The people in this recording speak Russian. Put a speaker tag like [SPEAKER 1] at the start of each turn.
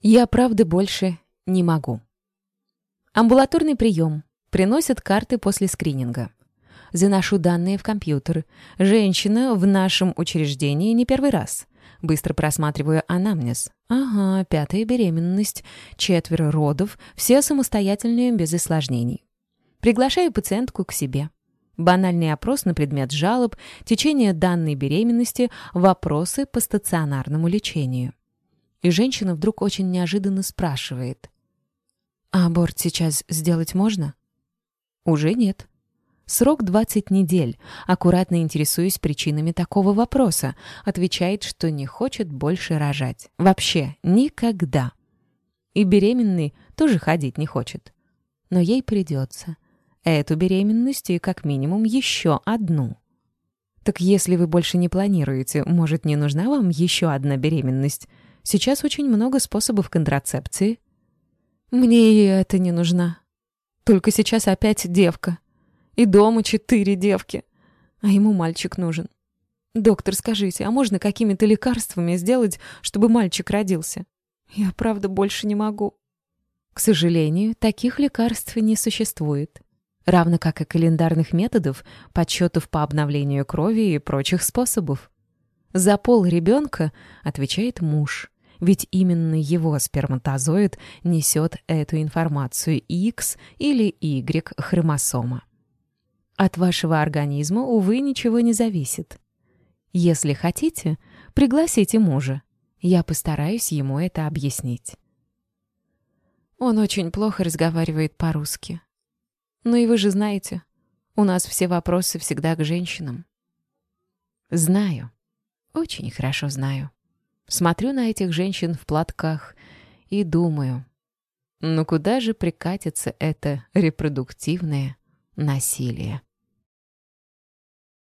[SPEAKER 1] Я правда больше не могу. Амбулаторный прием. Приносят карты после скрининга. Заношу данные в компьютер. Женщина в нашем учреждении не первый раз. Быстро просматриваю анамнез. Ага, пятая беременность, четверо родов, все самостоятельные, без осложнений. Приглашаю пациентку к себе. Банальный опрос на предмет жалоб, течение данной беременности, вопросы по стационарному лечению. И женщина вдруг очень неожиданно спрашивает. «А аборт сейчас сделать можно?» «Уже нет». Срок 20 недель. Аккуратно интересуюсь причинами такого вопроса. Отвечает, что не хочет больше рожать. Вообще, никогда. И беременный тоже ходить не хочет. Но ей придется. Эту беременность и как минимум еще одну. Так если вы больше не планируете, может, не нужна вам еще одна беременность? Сейчас очень много способов контрацепции. Мне и это не нужна. Только сейчас опять девка. И дома четыре девки. А ему мальчик нужен. Доктор, скажите, а можно какими-то лекарствами сделать, чтобы мальчик родился? Я правда больше не могу. К сожалению, таких лекарств не существует. Равно как и календарных методов, подсчетов по обновлению крови и прочих способов. За пол ребенка отвечает муж ведь именно его сперматозоид несет эту информацию X или Y хромосома. От вашего организма, увы, ничего не зависит. Если хотите, пригласите мужа. Я постараюсь ему это объяснить. Он очень плохо разговаривает по-русски. Ну и вы же знаете, у нас все вопросы всегда к женщинам. Знаю. Очень хорошо знаю. Смотрю на этих женщин в платках и думаю, ну куда же прикатится это репродуктивное насилие?